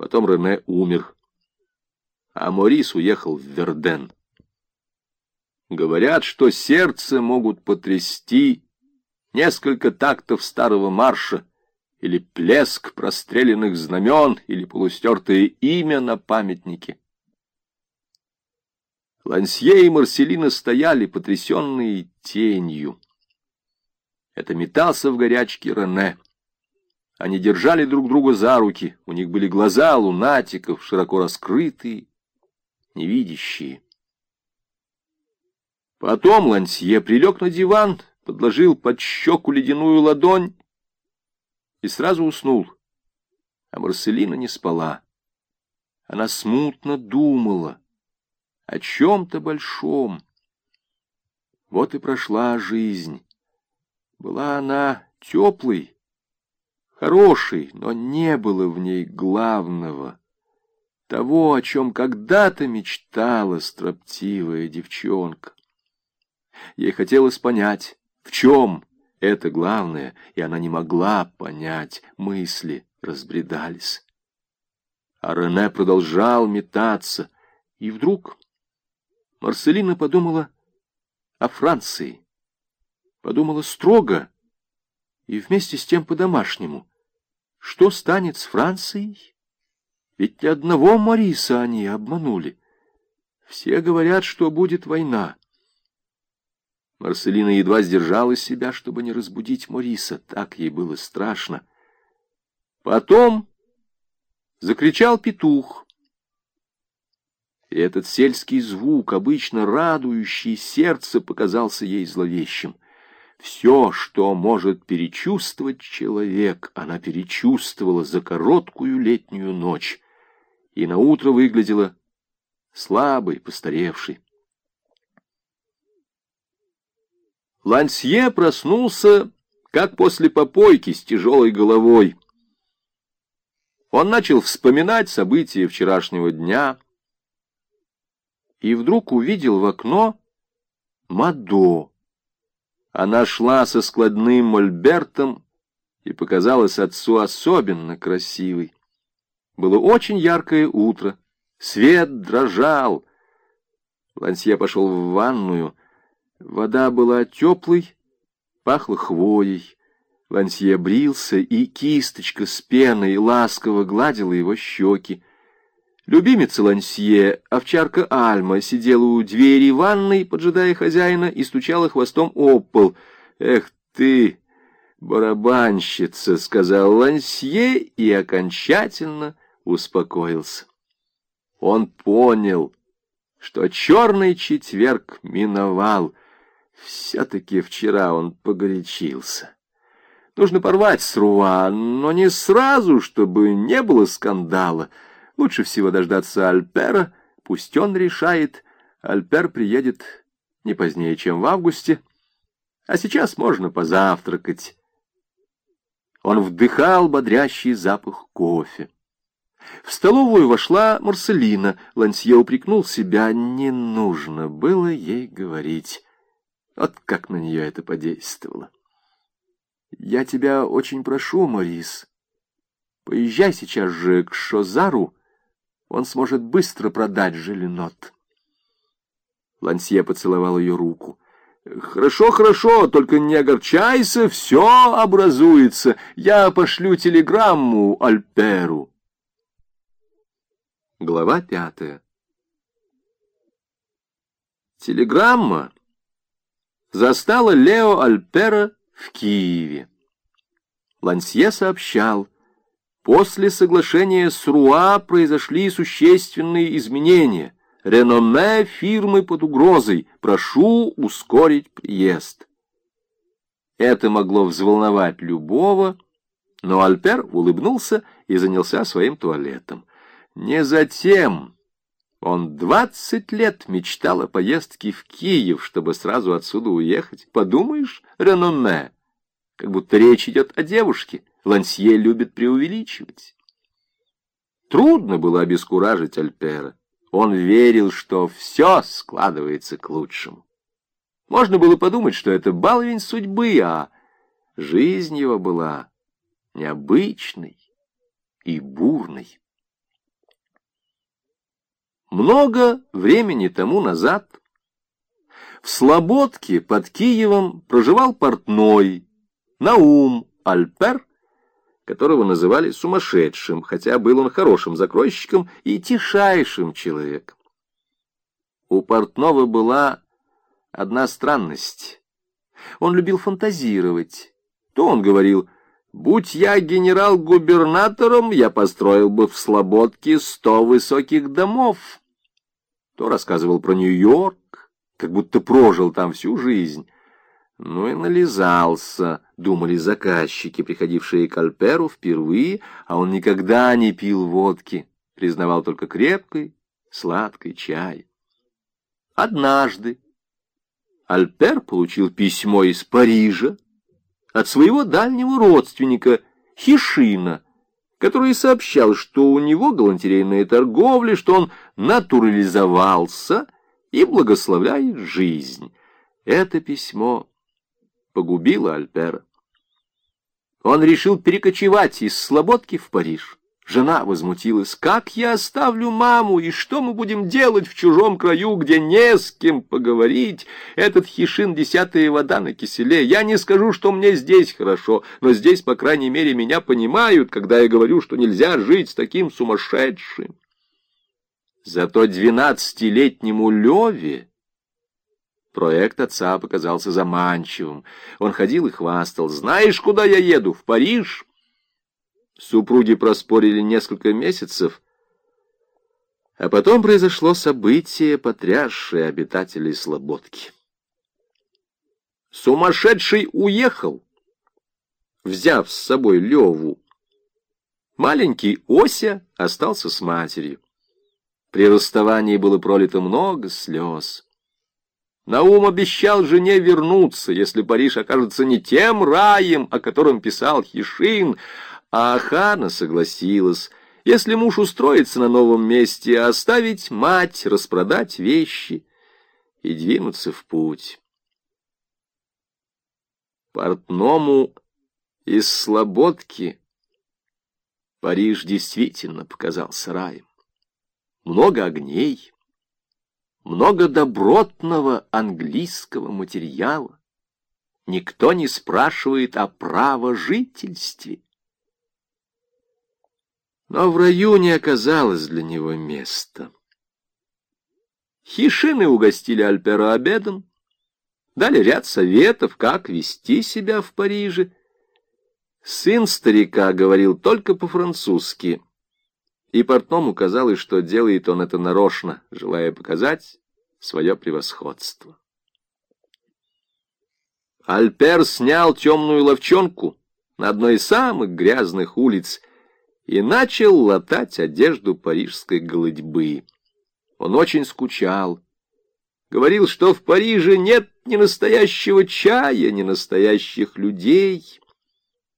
Потом Рене умер, а Морис уехал в Верден. Говорят, что сердце могут потрясти несколько тактов старого марша, или плеск простреленных знамен, или полустертое имя на памятнике. Лансье и Марселина стояли, потрясенные тенью. Это метался в горячке Рене. Они держали друг друга за руки, у них были глаза лунатиков, широко раскрытые, невидящие. Потом Лансье прилег на диван, подложил под щеку ледяную ладонь и сразу уснул. А Марселина не спала. Она смутно думала о чем-то большом. Вот и прошла жизнь. Была она теплой, хорошей, но не было в ней главного, того, о чем когда-то мечтала строптивая девчонка. Ей хотелось понять, в чем это главное, и она не могла понять, мысли разбредались. А Рене продолжал метаться, и вдруг Марселина подумала о Франции. Подумала строго и вместе с тем по-домашнему. Что станет с Францией? Ведь одного Мариса они обманули. Все говорят, что будет война. Марселина едва сдержала себя, чтобы не разбудить Мориса. Так ей было страшно. Потом закричал петух. И этот сельский звук, обычно радующий сердце, показался ей зловещим. Все, что может перечувствовать человек, она перечувствовала за короткую летнюю ночь, и наутро выглядела слабой, постаревшей. Лансье проснулся, как после попойки с тяжелой головой. Он начал вспоминать события вчерашнего дня и вдруг увидел в окно Мадо. Она шла со складным мольбертом и показалась отцу особенно красивой. Было очень яркое утро, свет дрожал. Лансье пошел в ванную — Вода была теплой, пахла хвоей. Лансье брился, и кисточка с пеной ласково гладила его щеки. Любимица Лансье, овчарка Альма, сидела у двери ванной, поджидая хозяина, и стучала хвостом об пол. «Эх ты, барабанщица!» — сказал Лансье и окончательно успокоился. Он понял, что черный четверг миновал — все-таки вчера он погорячился. Нужно порвать с Руа, но не сразу, чтобы не было скандала. Лучше всего дождаться Альпера, пусть он решает. Альпер приедет не позднее, чем в августе. А сейчас можно позавтракать. Он вдыхал бодрящий запах кофе. В столовую вошла Марселина. Лансье упрекнул себя. Не нужно было ей говорить. Вот как на нее это подействовало. Я тебя очень прошу, Морис, поезжай сейчас же к Шозару, он сможет быстро продать Желенот. Лансье поцеловал ее руку. «Хорошо, хорошо, только не огорчайся, все образуется. Я пошлю телеграмму Альперу». Глава пятая Телеграмма застала Лео Альпера в Киеве. Лансье сообщал, после соглашения с Руа произошли существенные изменения. Реноме фирмы под угрозой. Прошу ускорить приезд. Это могло взволновать любого, но Альпер улыбнулся и занялся своим туалетом. Не затем, он двадцать лет мечтал о поездке в Киев, чтобы сразу отсюда уехать. Подумаешь, реноме, как будто речь идет о девушке. Лансье любит преувеличивать. Трудно было обескуражить Альпера. Он верил, что все складывается к лучшему. Можно было подумать, что это баловень судьбы, а жизнь его была необычной и бурной. Много времени тому назад в Слободке под Киевом проживал портной Наум Альпер, которого называли сумасшедшим, хотя был он хорошим закройщиком и тишайшим человеком. У портного была одна странность. Он любил фантазировать. То он говорил, «Будь я генерал-губернатором, я построил бы в Слободке сто высоких домов». То рассказывал про Нью-Йорк, как будто прожил там всю жизнь. Ну и нализался, думали заказчики, приходившие к Альперу впервые, а он никогда не пил водки, признавал только крепкий, сладкий чай. Однажды Альпер получил письмо из Парижа от своего дальнего родственника Хишина, который сообщал, что у него галантерейная торговля, что он натурализовался — и благословляет жизнь. Это письмо погубило Альпера. Он решил перекочевать из Слободки в Париж. Жена возмутилась. «Как я оставлю маму? И что мы будем делать в чужом краю, где не с кем поговорить? Этот хишин — десятая вода на киселе. Я не скажу, что мне здесь хорошо, но здесь, по крайней мере, меня понимают, когда я говорю, что нельзя жить с таким сумасшедшим». Зато двенадцатилетнему Леве проект отца показался заманчивым. Он ходил и хвастал. «Знаешь, куда я еду? В Париж!» Супруги проспорили несколько месяцев, а потом произошло событие, потрясшее обитателей Слободки. Сумасшедший уехал, взяв с собой Леву. Маленький Ося остался с матерью. При расставании было пролито много слез. Наум обещал жене вернуться, если Париж окажется не тем раем, о котором писал Хишин, а Ахана согласилась, если муж устроится на новом месте, оставить мать, распродать вещи и двинуться в путь. Портному из Слободки Париж действительно показался раем. Много огней, много добротного английского материала. Никто не спрашивает о правожительстве. Но в раю не оказалось для него места. Хишины угостили Альпера обедом, дали ряд советов, как вести себя в Париже. Сын старика говорил только по-французски — и портному казалось, что делает он это нарочно, желая показать свое превосходство. Альпер снял темную ловчонку на одной из самых грязных улиц и начал латать одежду парижской голодьбы. Он очень скучал. Говорил, что в Париже нет ни настоящего чая, ни настоящих людей —